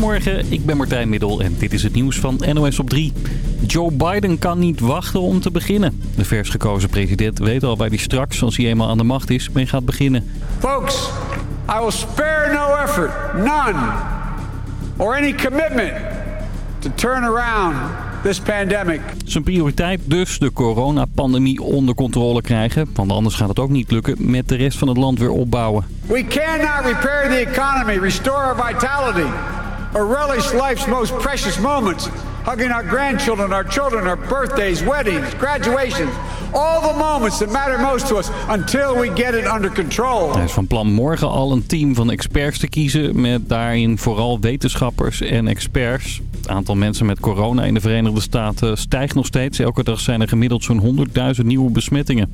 Goedemorgen, ik ben Martijn Middel en dit is het nieuws van NOS op 3. Joe Biden kan niet wachten om te beginnen. De vers gekozen president weet al waar hij straks, als hij eenmaal aan de macht is, mee gaat beginnen. Folks, I will spare no effort, none, or any commitment to turn around this pandemic. Zijn prioriteit dus de coronapandemie onder controle krijgen. Want anders gaat het ook niet lukken met de rest van het land weer opbouwen. We cannot repair the economy, restore our vitality, or relish life's most precious moments. Hugging our grandchildren, our children, our birthdays, weddings, graduations. All the moments that matter most to us until we get it under control. Hij is van plan morgen al een team van experts te kiezen met daarin vooral wetenschappers en experts. Het aantal mensen met corona in de Verenigde Staten stijgt nog steeds. Elke dag zijn er gemiddeld zo'n 100.000 nieuwe besmettingen.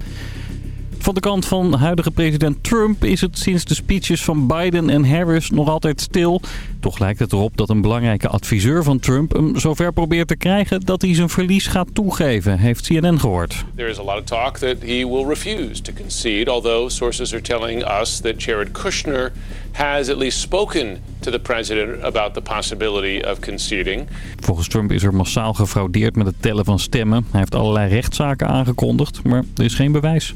Van de kant van huidige president Trump is het sinds de speeches van Biden en Harris nog altijd stil. Toch lijkt het erop dat een belangrijke adviseur van Trump hem zover probeert te krijgen dat hij zijn verlies gaat toegeven, heeft CNN gehoord. There is a lot of talk that he will refuse to concede, although sources are telling us that Jared Kushner has at least spoken to the president about the possibility of conceding. Volgens Trump is er massaal gefraudeerd met het tellen van stemmen. Hij heeft allerlei rechtszaken aangekondigd, maar er is geen bewijs.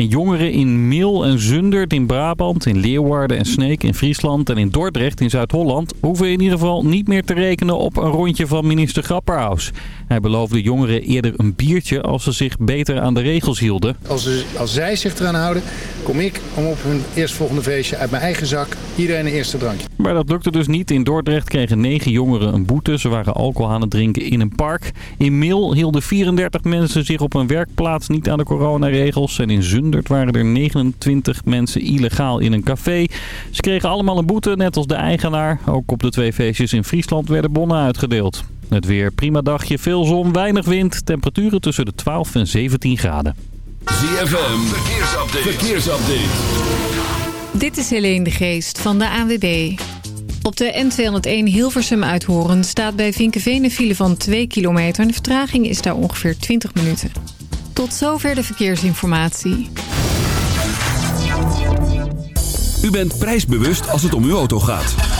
En jongeren in Mil en Zundert in Brabant, in Leeuwarden en Sneek in Friesland en in Dordrecht in Zuid-Holland hoeven in ieder geval niet meer te rekenen op een rondje van minister Grapperhaus. Hij beloofde jongeren eerder een biertje als ze zich beter aan de regels hielden. Als, ze, als zij zich eraan houden, kom ik om op hun eerstvolgende feestje uit mijn eigen zak iedereen een eerste drankje. Maar dat lukte dus niet. In Dordrecht kregen negen jongeren een boete. Ze waren alcohol aan het drinken in een park. In Mil hielden 34 mensen zich op een werkplaats niet aan de coronaregels. En in Zundert waren er 29 mensen illegaal in een café. Ze kregen allemaal een boete, net als de eigenaar. Ook op de twee feestjes in Friesland werden bonnen uitgedeeld. Het weer prima dagje, veel zon, weinig wind. Temperaturen tussen de 12 en 17 graden. ZFM, verkeersupdate. verkeersupdate. Dit is Helene de Geest van de ANWB. Op de N201 Hilversum uithoren staat bij Vinkenveen een file van 2 kilometer. En de vertraging is daar ongeveer 20 minuten. Tot zover de verkeersinformatie. U bent prijsbewust als het om uw auto gaat.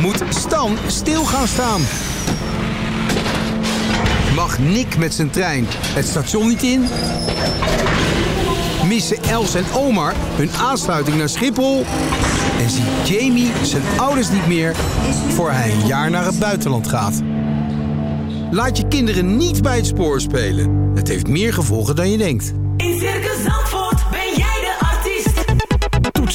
moet Stan stil gaan staan. Mag Nick met zijn trein het station niet in? Missen Els en Omar hun aansluiting naar Schiphol? En ziet Jamie zijn ouders niet meer voor hij een jaar naar het buitenland gaat? Laat je kinderen niet bij het spoor spelen. Het heeft meer gevolgen dan je denkt. In Circus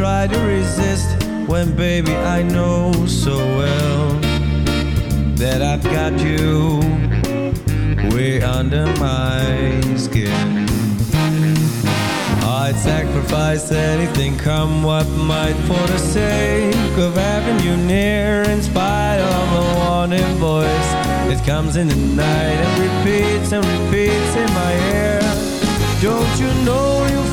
Try to resist when, baby, I know so well that I've got you way under my skin? I'd sacrifice anything, come what might, for the sake of having you near, in spite of a warning voice It comes in the night and repeats and repeats in my ear. Don't you know, you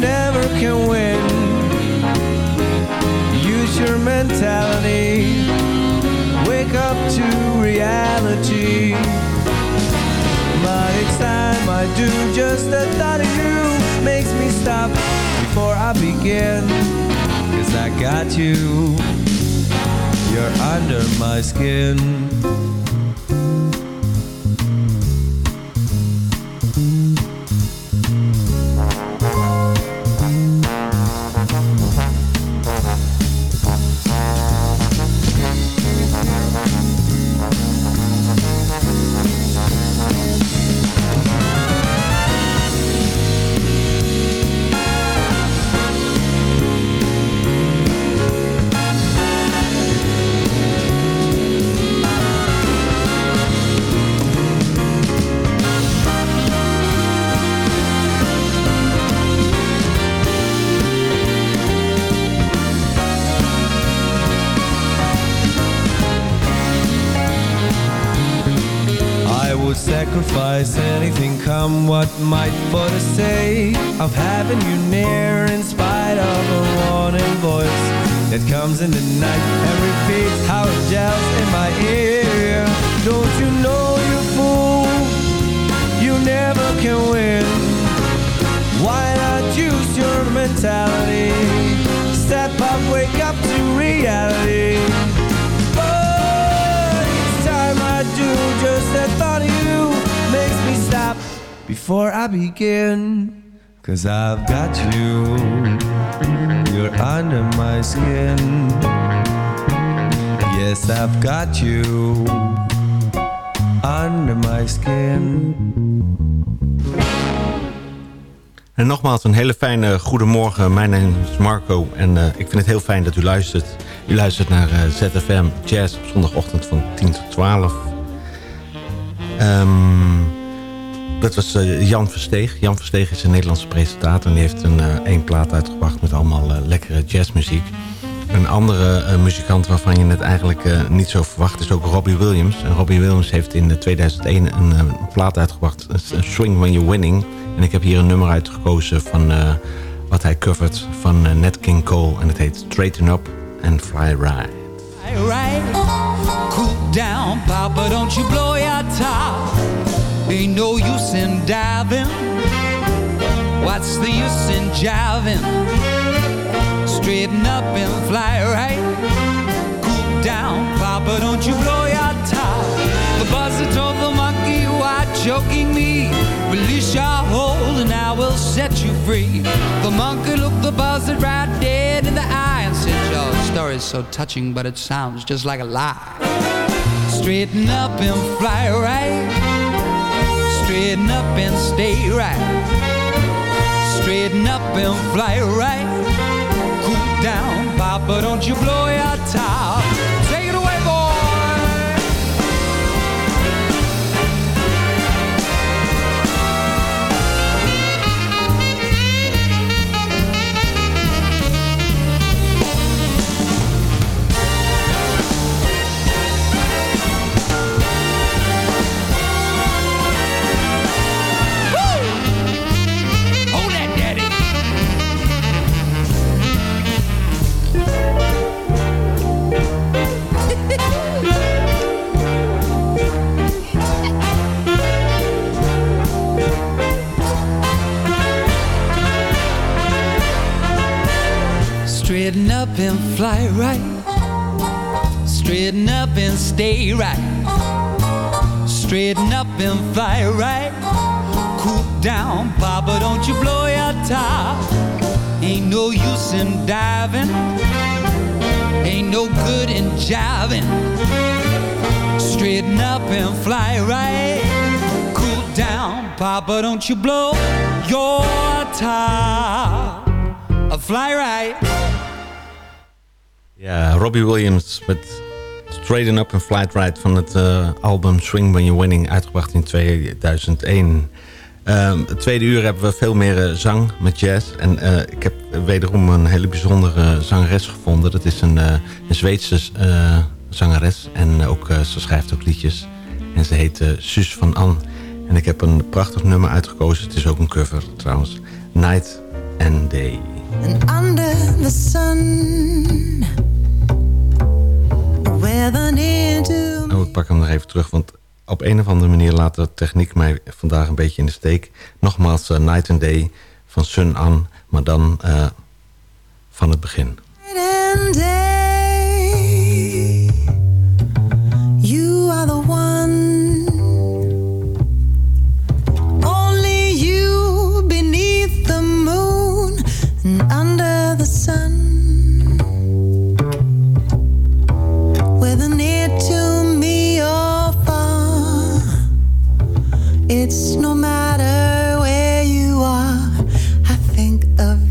never can win. Use your mentality, wake up to reality. But each time I do, just the thought of you makes me stop before I begin. Cause I got you, you're under my skin. Having you near, in spite of a warning voice that comes in the night and repeats how it gels in my ear. Don't you know, you fool, you never can win. Why not use your mentality? Step up, wake up to reality. But each time I do, just the thought of you makes me stop before I begin. Cause I've got you, you're under my skin. Yes, I've got you under my skin. En nogmaals een hele fijne goedemorgen. Mijn naam is Marco en eh, ik vind het heel fijn dat u luistert. U luistert naar eh, ZFM Jazz op zondagochtend van 10 tot 12. Ehm, dat was eh, Jan Versteeg. Jan Versteeg is een Nederlandse presentator... en die heeft een eh, één plaat uitgebracht met allemaal eh, lekkere jazzmuziek. Een andere muzikant waarvan je het eigenlijk niet zo verwacht is ook Robbie Williams. En Robbie Williams heeft in eh, 2001 een plaat uitgebracht, Swing When You're Winning. En ik heb hier een nummer uitgekozen van wat hij covert van Nat King Cole. En het heet Straighten Up and Fly Right. right. Cool down, Papa, don't you blow. Ain't no use in diving. What's the use in jiving? Straighten up and fly right. Cool down, Papa, don't you blow your top. The buzzard told the monkey, why choking me? Release your hold and I will set you free. The monkey looked the buzzard right dead in the eye and said, Your story's so touching, but it sounds just like a lie. Straighten up and fly right. Straighten up and stay right. Straighten up and fly right. Cool down, Papa, don't you blow your top. Up and fly right. Straighten up and stay right. Straighten up and fly right. Cool down, Papa, don't you blow your top. Ain't no use in diving. Ain't no good in jiving. Straighten up and fly right. Cool down, Papa, don't you blow your top. Fly right. Ja, Robbie Williams met Straighten Up and Flight Ride van het eh, album Swing When You're Winning, uitgebracht in 2001. Ehm, het tweede uur hebben we veel meer eh, zang met jazz. En eh, ik heb wederom een hele bijzondere zangeres gevonden. Dat is een, een Zweedse zangeres. En ook, ze schrijft ook liedjes. En ze heet Suus van An. En ik heb een prachtig nummer uitgekozen. Het is ook een cover trouwens. Night and Day. And under the sun Oh, ik pak hem nog even terug, want op een of andere manier laat de techniek mij vandaag een beetje in de steek. Nogmaals, uh, Night and Day van Sun An, maar dan uh, van het begin. Night and day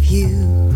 you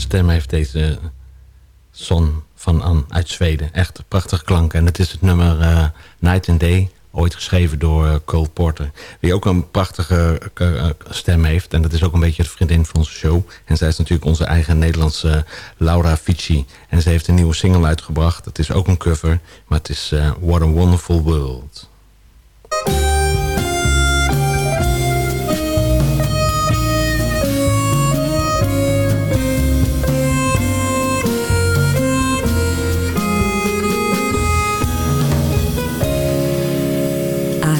stem heeft deze Son van An uit Zweden. Echt prachtige klanken. En het is het nummer eh, Night and Day, ooit geschreven door eh, Cole Porter. Die ook een prachtige eh, stem heeft. En dat is ook een beetje de vriendin van onze show. En zij is natuurlijk onze eigen Nederlandse Laura Fici. En ze heeft een nieuwe single uitgebracht. Het is ook een cover, maar het is What a Wonderful World.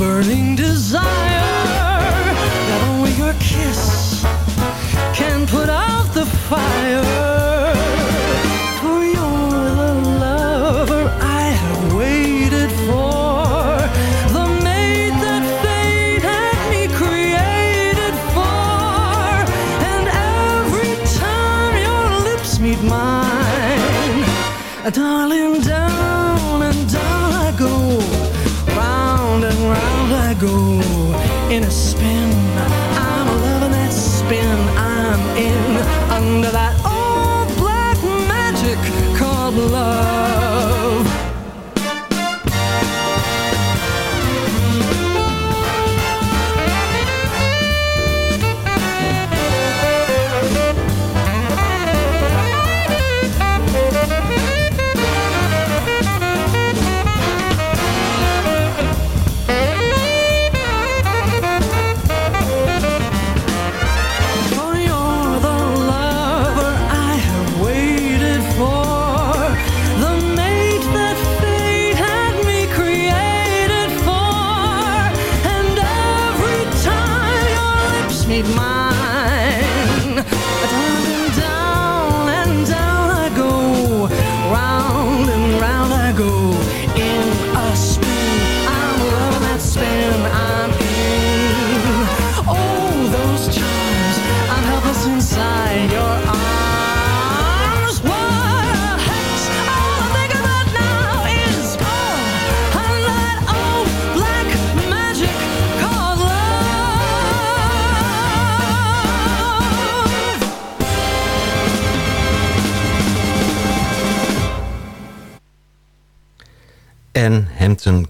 burning desire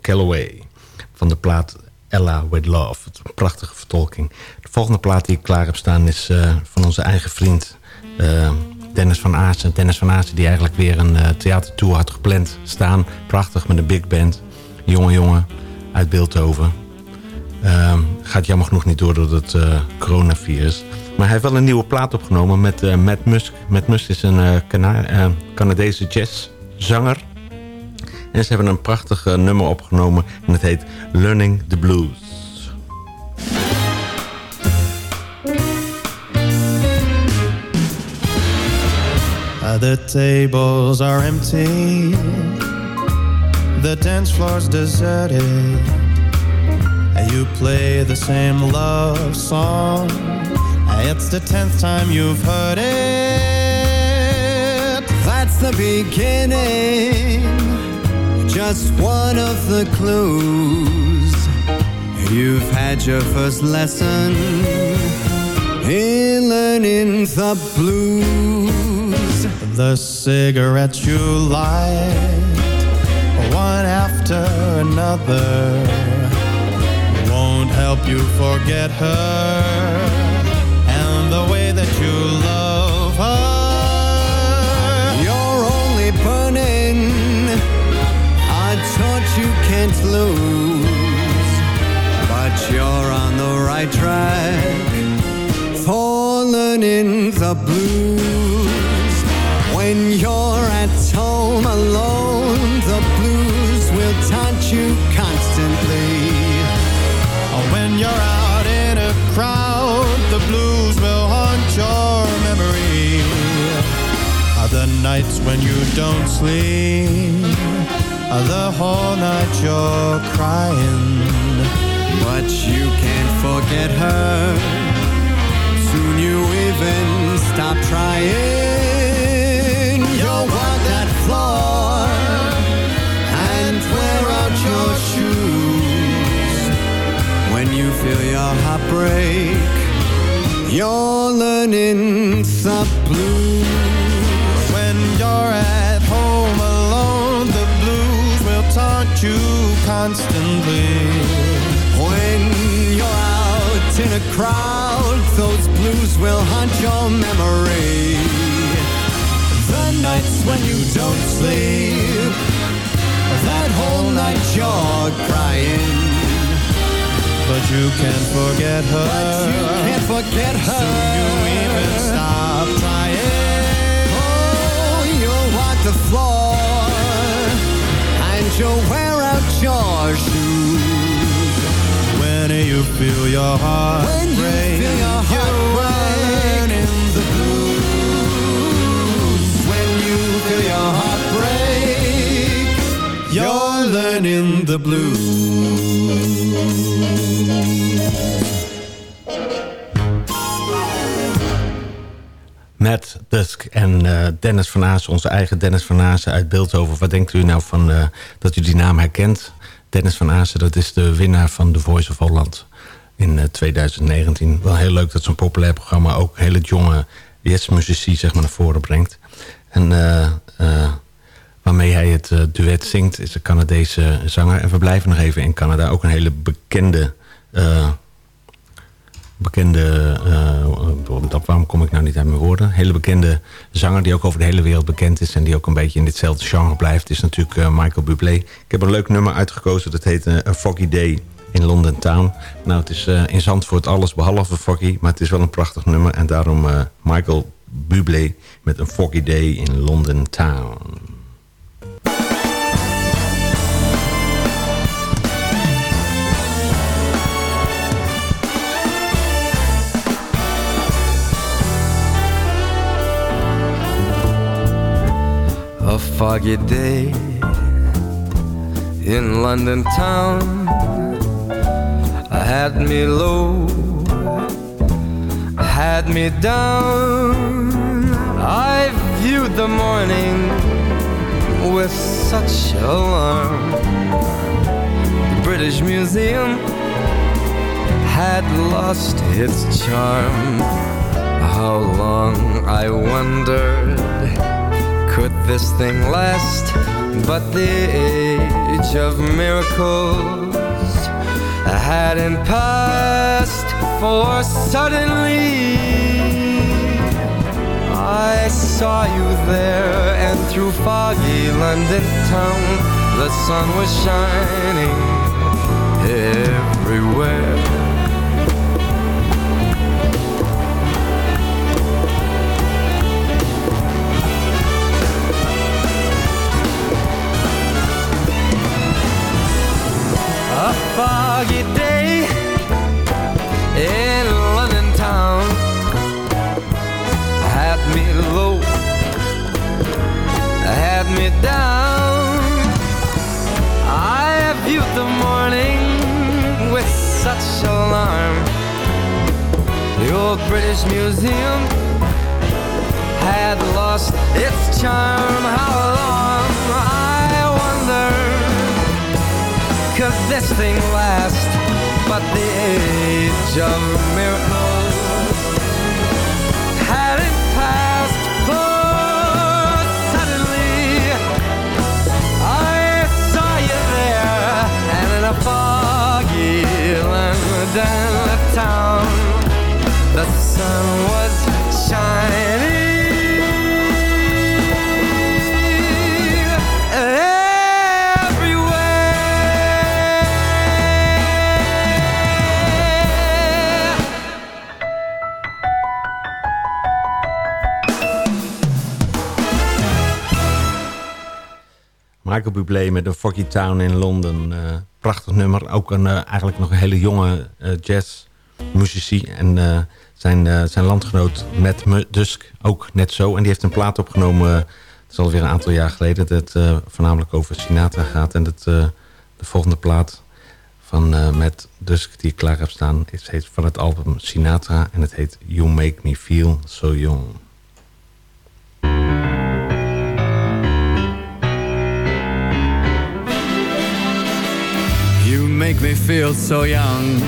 Calloway van de plaat Ella With Love. Een prachtige vertolking. De volgende plaat die ik klaar heb staan is eh, van onze eigen vriend eh, Dennis van Aassen. Dennis van Aassen die eigenlijk weer een eh, theatertour had gepland staan. Prachtig met een big band. Jonge jongen uit Beeldhoven. Ehm, gaat jammer genoeg niet door door het coronavirus. Maar hij heeft wel een nieuwe plaat opgenomen met Matt Musk. Matt Musk is een Cana- Canadese jazzzanger. En ze hebben een prachtig eh, nummer opgenomen. En het heet Learning the Blues. Uh, the tables are empty, the dance floor's deserted, and you play the same love song. It's the tenth time you've heard it. That's the beginning, just one of the clues. You've had your first lesson in learning the blues. The cigarettes you light, one after another, won't help you forget her and the way that you love can't lose, but you're on the right track for learning the blues. When you're at home alone, the blues will taunt you constantly. When you're out in a crowd, the blues will haunt your memory. The nights when you don't sleep, the whole night you're crying. But you can't forget her. Soon you even stop trying. You'll walk that floor and wear out your shoes. When you feel your heart break, you're learning the blues. When you're at you constantly. When you're out in a crowd, those blues will haunt your memory. The nights when you don't sleep, that whole night you're crying. But you can't forget her. But you can't forget her. Soon you even stop trying. Oh, you'll walk the floor and you'll wear your shoes. When you feel your heart When you break, feel your heart you're learning the blues. When you feel your heart break, You're learning the blues. Dennis van Aassen, onze eigen Dennis van Aassen uit Beeldhoven. Wat denkt u nou van eh, dat u die naam herkent? Dennis van Aassen, dat is de winnaar van The Voice of Holland in eh, 2019. Wel heel leuk dat zo'n populair programma ook hele jonge jazzmuzici zeg maar, naar voren brengt. En eh, eh, waarmee hij het eh, duet zingt is een Canadese zanger. En we blijven nog even in Canada. Ook een hele bekende... bekende, dat, waarom kom ik nou niet uit mijn woorden? Hele bekende zanger die ook over de hele wereld bekend is... en die ook een beetje in ditzelfde genre blijft... is natuurlijk eh, Michael Bublé. Ik heb een leuk nummer uitgekozen, dat heet eh, A Foggy Day in London Town. Nou, het is in Zandvoort alles behalve foggy... maar het is wel een prachtig nummer... en daarom Michael Bublé met een Foggy Day in London Town. A foggy day in London town I had me low, had me down. I viewed the morning with such alarm. The British Museum had lost its charm. How long I wondered this thing last? But the age of miracles hadn't passed, for suddenly I saw you there, and through foggy London town, the sun was shining everywhere. Foggy day in London town had me low, had me down. I viewed the morning with such alarm. The old British Museum had lost its charm. How long, I could this thing last? But the age of miracles hadn't passed, for suddenly I saw you there, and in a foggy London town, the sun was Michael met een Foggy Town in Londen. Eh, prachtig nummer. Ook een, eh, eigenlijk nog een hele jonge eh jazzmuzici. En zijn, zijn landgenoot Matt Dusk ook net zo. En die heeft een plaat opgenomen, het is alweer een aantal jaar geleden... dat eh, voornamelijk over Sinatra gaat. En dat, de volgende plaat van Matt Dusk die ik klaar heb staan... is heet van het album Sinatra en het heet You Make Me Feel So Young. Make me feel so young.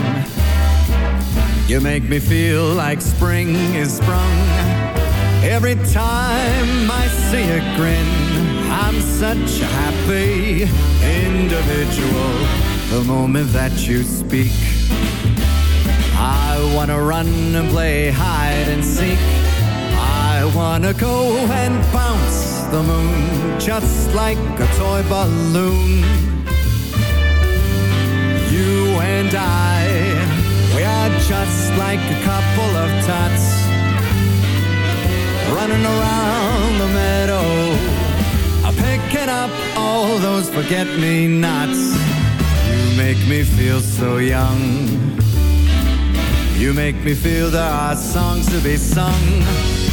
You make me feel like spring is sprung. Every time I see a grin, I'm such a happy individual. The moment that you speak, I wanna run and play hide and seek. I wanna go and bounce the moon just like a toy balloon. And I, we are just like a couple of tots running around the meadow, picking up all those forget-me-nots. You make me feel so young. You make me feel there are songs to be sung,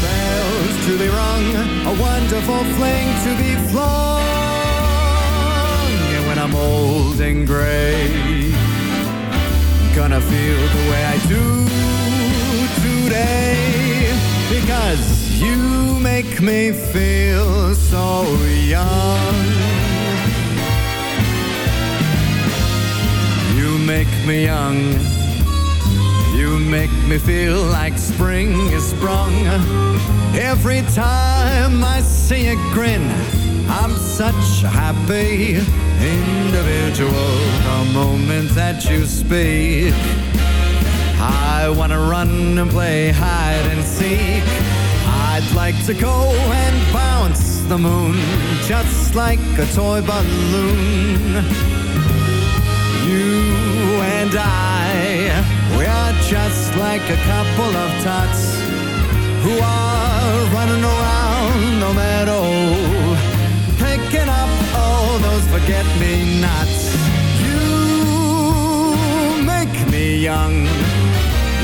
bells to be rung, a wonderful fling to be flung. And when I'm old and gray, gonna feel the way I do today because you make me feel so young. You make me young. You make me feel like spring is sprung. Every time I see a grin, I'm such a happy individual. Moment that you speak, I wanna run and play hide and seek. I'd like to go and bounce the moon just like a toy balloon. You and I, we are just like a couple of tots who are running around the meadow, picking up all those forget-me-nots. Young.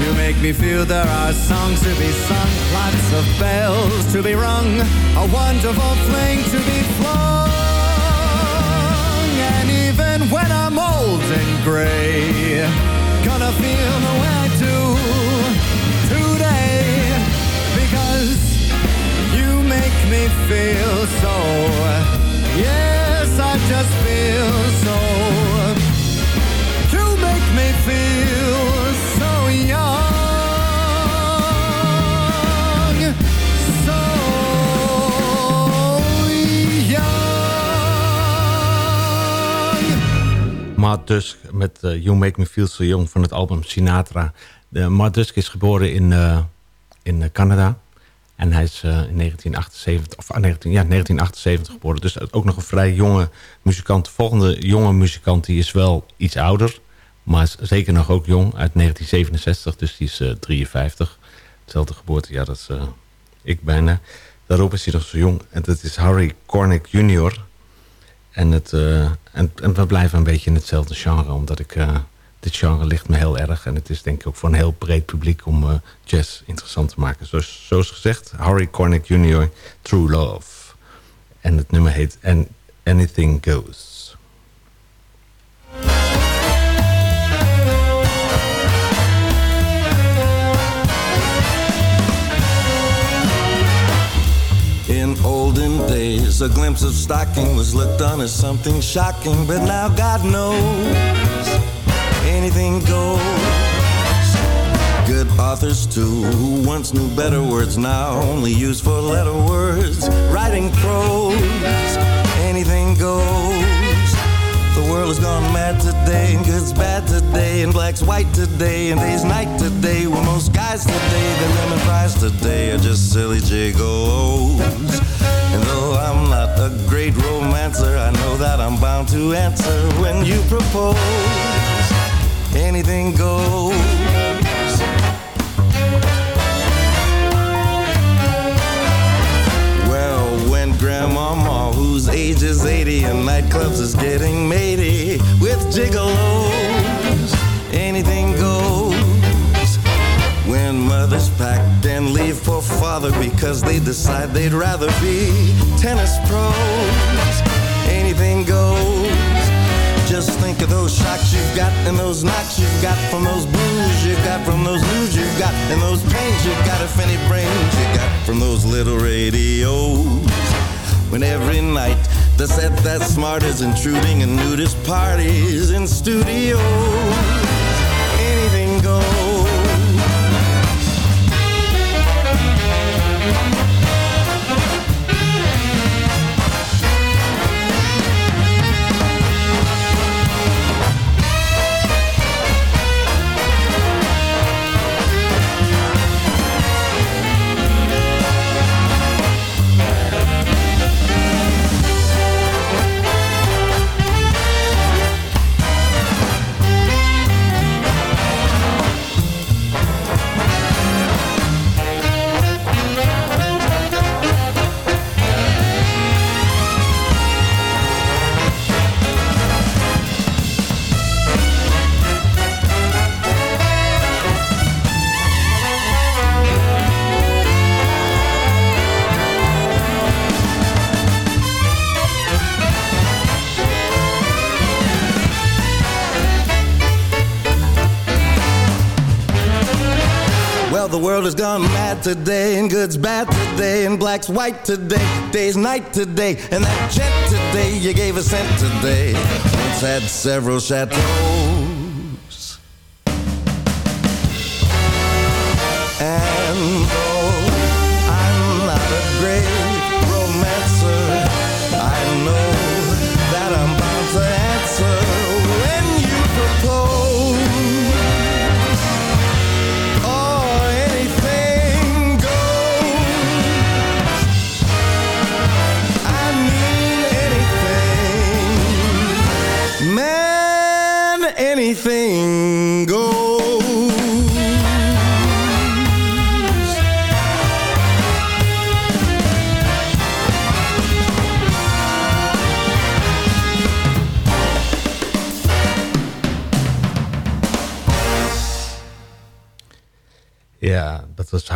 You make me feel there are songs to be sung, lots of bells to be rung, a wonderful fling to be flung. And even when I'm old and gray, gonna feel the way I do today. Because you make me feel so, yes, I just feel so. Matt Dusk met eh, You Make Me Feel So Young van het album Sinatra. De, Matt Dusk is geboren in, eh, in Canada. En hij is eh, in 1978, of, ah, 19, ja, 1978 geboren. Dus ook nog een vrij jonge muzikant. De volgende jonge muzikant die is wel iets ouder. Maar zeker nog ook jong, uit 1967. Dus die is eh, 53. Hetzelfde geboorte, ja, dat eh, ik bijna. Daarop is hij nog zo jong. En dat is Harry Cornick Jr., en, het, eh, en, en we blijven een beetje in hetzelfde genre, omdat ik... eh, dit genre ligt me heel erg. En het is denk ik ook voor een heel breed publiek om eh, jazz interessant te maken. Zoals, zoals gezegd, Harry Cornick Jr., True Love. En het nummer heet An Anything Goes. Days, a glimpse of stocking was looked on as something shocking, but now God knows anything goes. Good authors, too, who once knew better words, now only use four letter words. Writing prose, anything goes. The world has gone mad today, and good's bad today, and black's white today, and day's night today. Well, most guys today, the lemon fries today are just silly jiggles. I'm not a great romancer, I know that I'm bound to answer when you propose. Anything goes. Well, when Grandmama, whose age is 80 and nightclubs is getting matey with gigolos, mothers pack and leave for father because they decide they'd rather be tennis pros, anything goes. Just think of those shocks you've got and those knocks you've got from those blues you've got from those news you've got and those pains you've got if any brains you got from those little radios. When every night the set that's smart is intruding in nudist parties in studios. Today, and good's bad today, and black's white today, day's night today, and that jet today you gave a cent today. Once had several chateaus.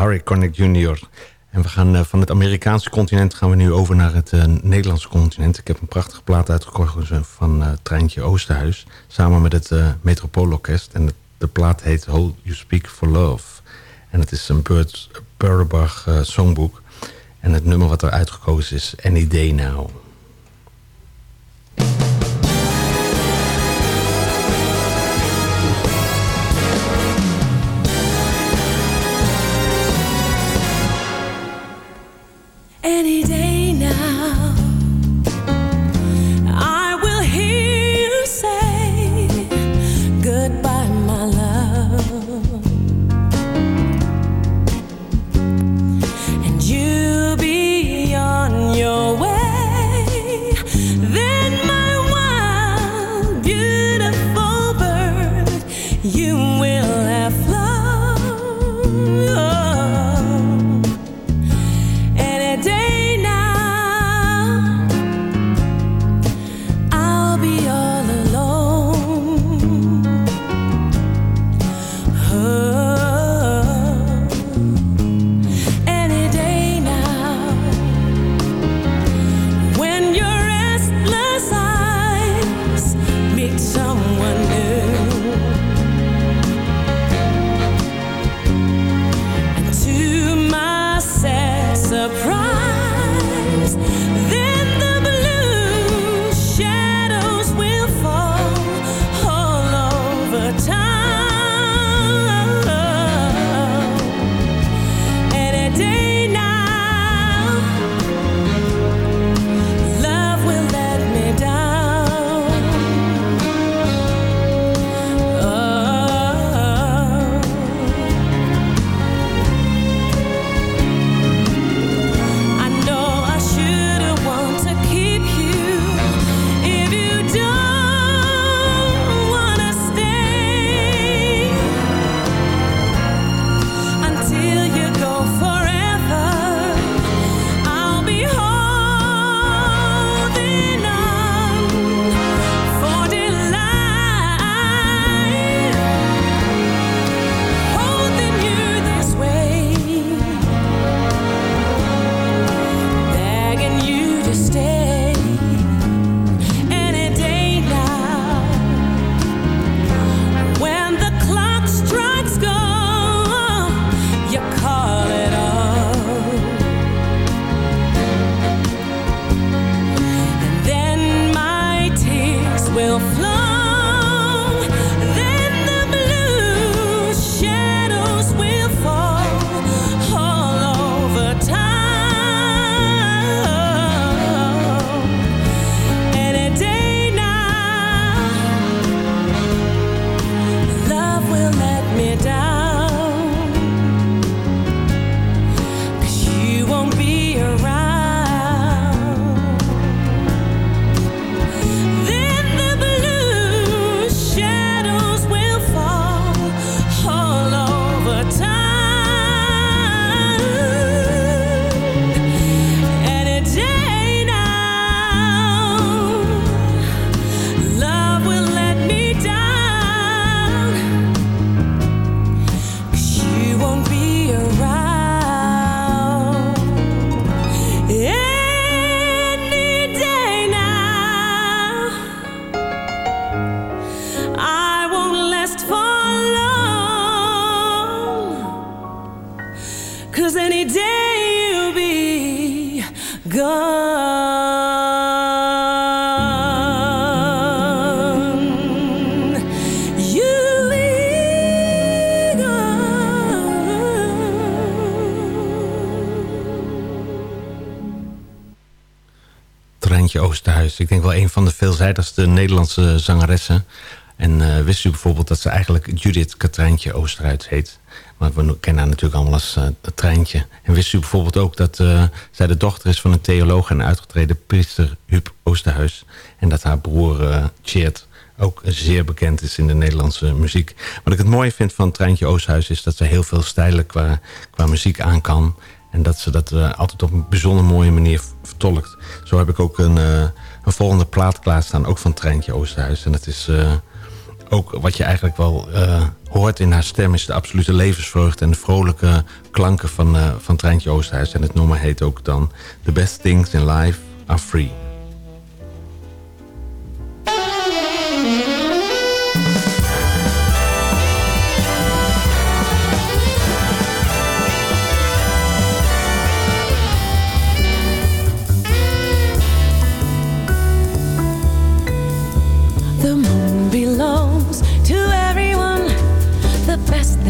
Harry Connick Jr. En we gaan eh, van het Amerikaanse continent gaan we nu over naar het eh, Nederlandse continent. Ik heb een prachtige plaat uitgekozen van eh, Treintje Oosterhuis. Samen met het Metropoolorkest. En de, plaat heet Hold You Speak for Love. En het is een eh, songboek. En het nummer wat er uitgekozen is Any Day Now. Oosterhuis. Ik denk wel een van de veelzijdigste Nederlandse zangeressen. En eh, wist u bijvoorbeeld dat ze eigenlijk Judith Katrijntje Oosterhuis heet. Maar we kennen haar natuurlijk allemaal als het Treintje. En wist u bijvoorbeeld ook dat eh, zij de dochter is van een theoloog... en uitgetreden priester Huub Oosterhuis. En dat haar broer Tjeerd ook zeer bekend is in de Nederlandse muziek. Wat ik het mooie vind van Treintje Oosterhuis... is dat ze heel veel stijlen qua, qua muziek aan kan... En dat ze dat eh, altijd op een bijzonder mooie manier vertolkt. Zo heb ik ook een, eh, een volgende plaat klaarstaan, ook van Treintje Oosterhuis. En dat is eh, ook wat je eigenlijk wel hoort in haar stem... is de absolute levensvreugde en de vrolijke klanken van, van Treintje Oosterhuis. En het nummer heet ook dan... The best things in life are free.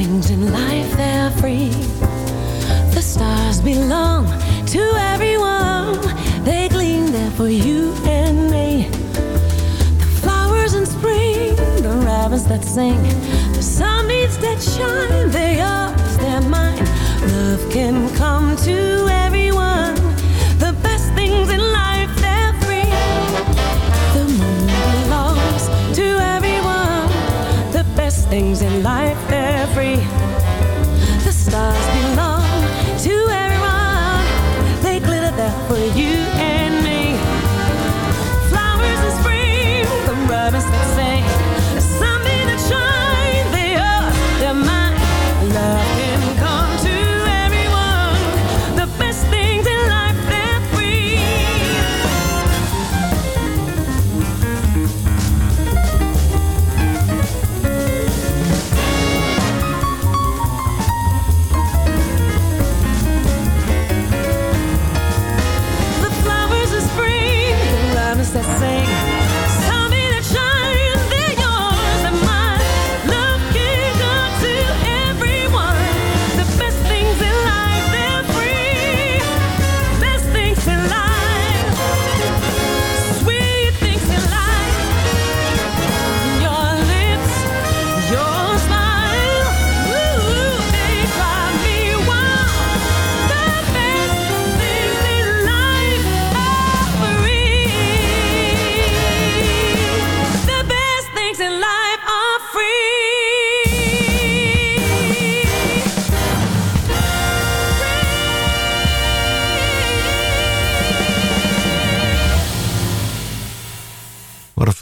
Things in life, they're free. The stars belong to everyone. They gleam there for you and me. The flowers in spring, the ravens that sing, the sunbeams that shine, they're yours, they're mine. Love can come to everyone. The best things in life, they're free. The moon belongs to everyone. The best things in life, free.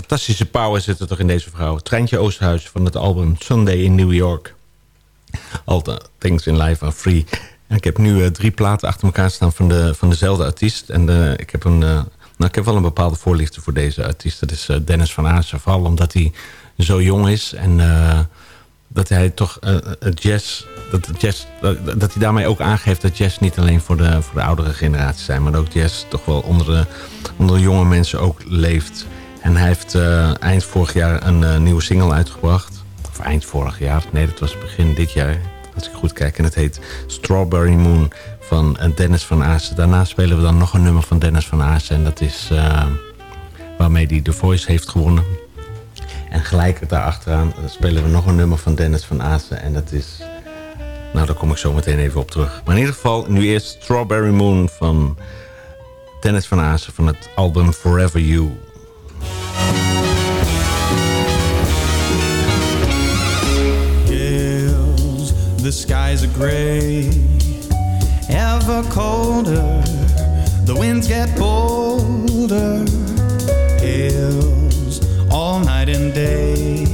Fantastische power zit er toch in deze vrouw. Treintje Oosterhuis van het album Sunday in New York. All the things in life are free. En ik heb nu eh, drie platen achter elkaar staan van, de, van dezelfde artiest. En eh, ik, heb een, eh, nou, ik heb wel een bepaalde voorliefde voor deze artiest. Dat is Dennis van Aarsen. Vooral omdat hij zo jong is. En dat hij toch jazz... Dat, jazz dat, dat hij daarmee ook aangeeft dat jazz niet alleen voor de, voor de oudere generatie zijn. Maar ook jazz toch wel onder de, onder de jonge mensen ook leeft. En hij heeft eind vorig jaar een nieuwe single uitgebracht. Of eind vorig jaar. Nee, dat was begin dit jaar als ik goed kijk. En het heet Strawberry Moon van eh, Dennis van Aassen. Daarna spelen we dan nog een nummer van Dennis van Aassen. En dat is waarmee hij The Voice heeft gewonnen. En gelijk daarachteraan spelen we nog een nummer van Dennis van Aassen. En dat is... Nou, daar kom ik zo meteen even op terug. Maar in ieder geval, nu eerst Strawberry Moon van Dennis van Aassen... van het album Forever You. The skies are gray, ever colder. The winds get bolder, hills all night and day.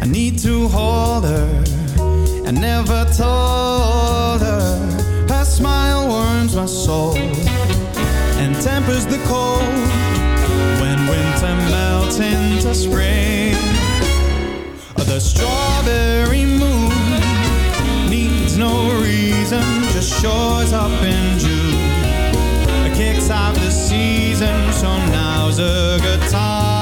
I need to hold her, I never told her. Her smile warms my soul and tempers the cold melts into spring. The strawberry moon needs no reason, just shows up in June. It kicks off the season, so now's a good time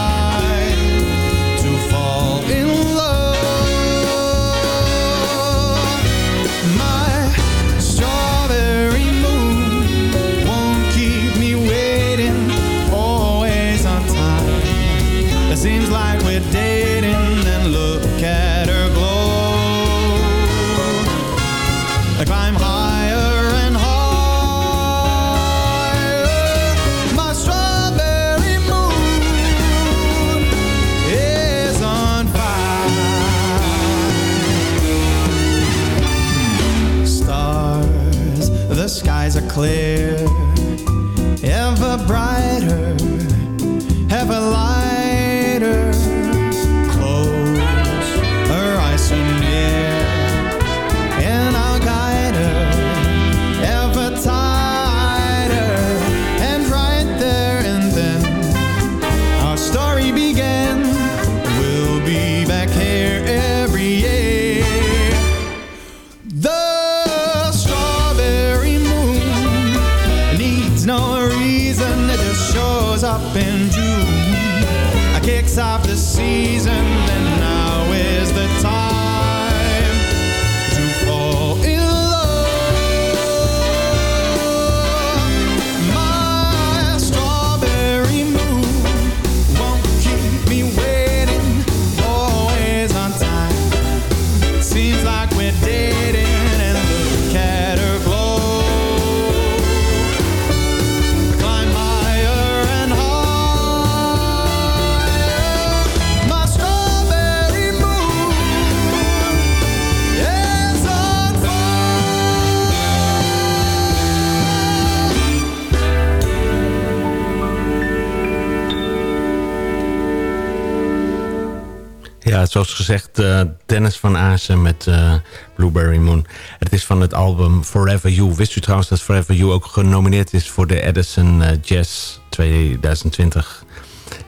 zoals gezegd, eh, Dennis van Aassen met eh, Blueberry Moon. Het is van het album Forever You. Wist u trouwens dat Forever You ook genomineerd is voor de Edison eh, Jazz 2020?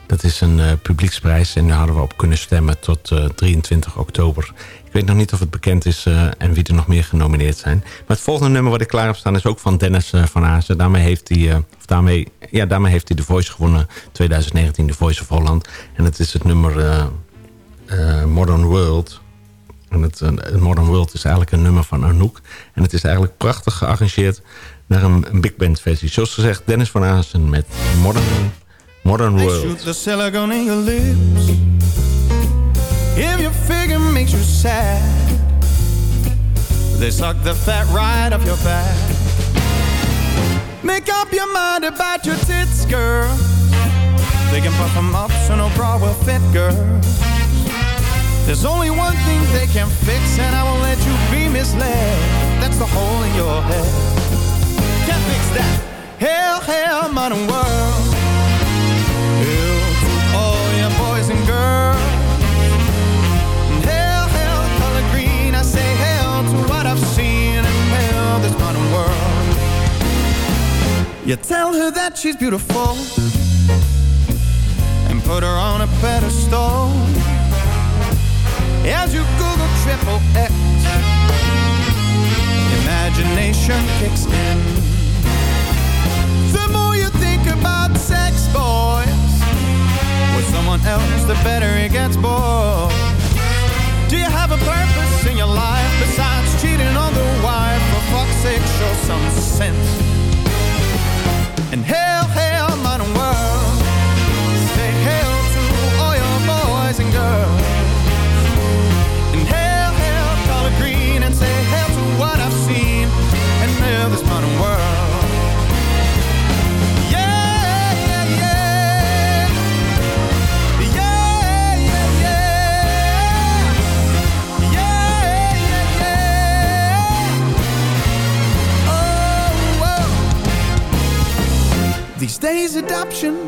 Dat is een publieksprijs en daar hadden we op kunnen stemmen tot 23 oktober. Ik weet nog niet of het bekend is en wie er nog meer genomineerd zijn. Maar het volgende nummer wat ik klaar heb staan is ook van Dennis van Aassen. Daarmee heeft hij, daarmee, ja, daarmee heeft hij de Voice gewonnen, 2019, de Voice of Holland. En het is het nummer... Uh, Modern World. En het, uh, Modern World is eigenlijk een nummer van Anouk. En het is eigenlijk prachtig gearrangeerd naar een, een big band versie. Zoals gezegd, Dennis van Aassen met Modern, Modern They World. shoot the silicone in your lips. If your figure makes you sad, they suck the fat right off your back. Make up your mind about your tits, girl. They can puff them up so no bra will fit, girl. There's only one thing they can fix And I won't let you be misled. That's the hole in your head. Can't fix that. Hell, hell, modern world. Hell all your boys and girls. Hell, hell, color green. I say hell to what I've seen. And hell, this modern world. You tell her that she's beautiful. And put her on a pedestal. As you Google triple X, imagination kicks in. The more you think about sex, boys, with someone else, the better it gets, boy. Do you have a purpose in your life besides cheating on the wife? For fuck's sake, show some sense. And hail,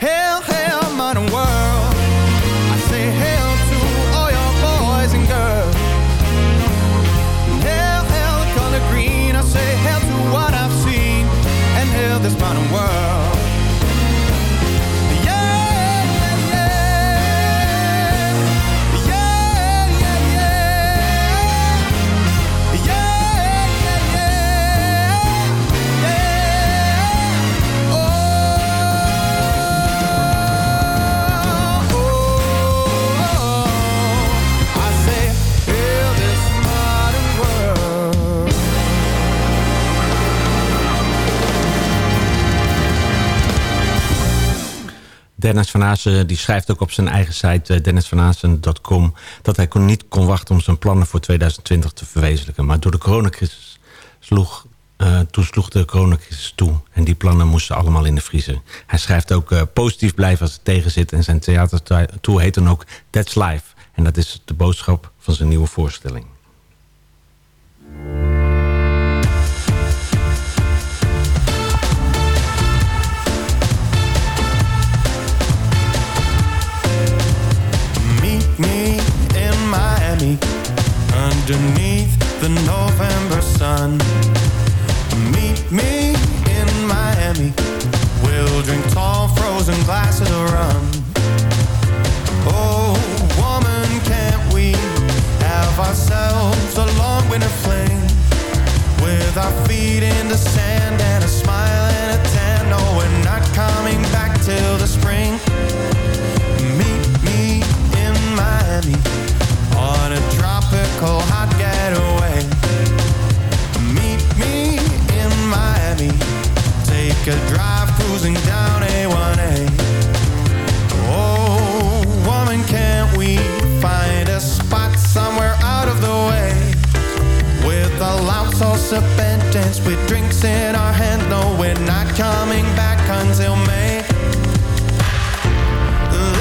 Hail, hail, modern world. I say to all your boys and girls. Color green. I say to what I've seen. And this modern world. Dennis van Aasen die schrijft ook op zijn eigen site eh, dennisvanaassen.com... dat hij kon, niet kon wachten om zijn plannen voor 2020 te verwezenlijken. Maar door de coronacrisis sloeg, eh, toen sloeg de coronacrisis toe. En die plannen moesten allemaal in de vriezer. Hij schrijft ook eh, positief blijven als het tegen zit. En zijn theatertour heet dan ook That's Life. En dat is de boodschap van zijn nieuwe voorstelling. Underneath the November sun. Meet me in Miami. We'll drink tall frozen glasses of rum. Oh, woman, can't we have ourselves a long winter fling? With our feet in the sand and a smile and a tan. No, we're not coming back till the spring. Meet me in Miami tropical hot getaway. Meet me in Miami. Take a drive cruising down A1A. Oh, woman, can't we find a spot somewhere out of the way? With a loud salsa band dance with drinks in our hands. No, we're not coming back until May.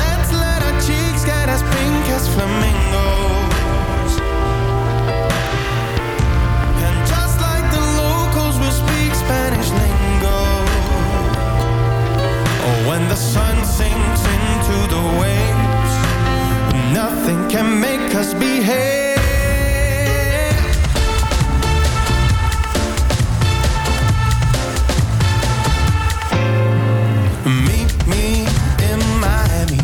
Let's let our cheeks get as pink as flamingos. Spanish lingo. Oh, when the sun sinks into the waves, nothing can make us behave. Meet me in Miami.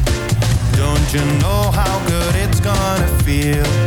Don't you know how good it's gonna feel?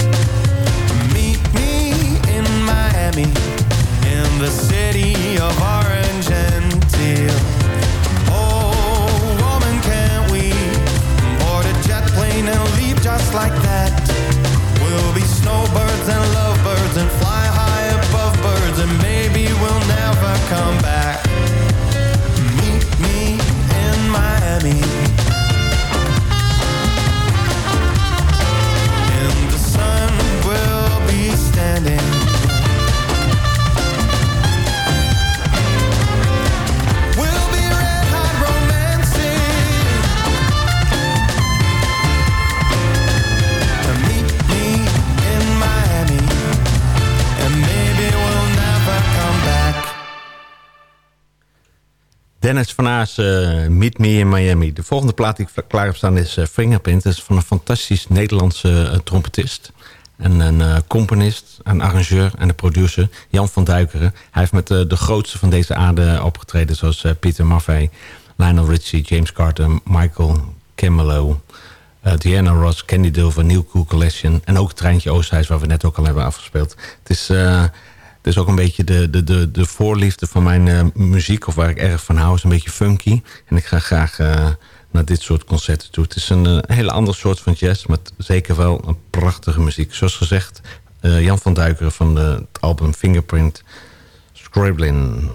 Uh, in Miami. De volgende plaat die ik klaar heb staan is uh, Fingerprint. Dat is van een fantastisch Nederlandse uh, trompetist. En een componist, een arrangeur en een producer. Jan van Duikeren. Hij heeft met de grootste van deze aarde opgetreden. Zoals Peter Maffay, Lionel Richie, James Carter, Michael Kimelo... Diana Ross, Candy Dulver, New Cool Collection... en ook Treintje Oosthuis, waar we net ook al hebben afgespeeld. Het is is ook een beetje de, de, de, de voorliefde van mijn uh, muziek... of waar ik erg van hou, is een beetje funky. En ik ga graag uh, naar dit soort concerten toe. Het is een, uh, hele andere soort van jazz... maar zeker wel een prachtige muziek. Zoals gezegd, Jan van Duikeren van de, het album Fingerprint... Scribbling.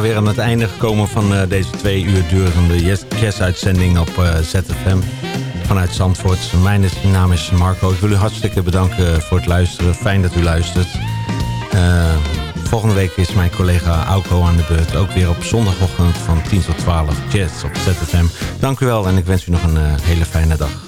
Zijn alweer aan het einde gekomen van uh, deze twee uur durende jazz-uitzending op uh, ZFM vanuit Zandvoort. Mijn naam is Marco. Ik wil u hartstikke bedanken voor het luisteren. Fijn dat u luistert. Uh, volgende week is mijn collega Auko aan de beurt. Ook weer op zondagochtend van 10 tot 12 jazz op ZFM. Dank u wel en ik wens u nog een hele fijne dag.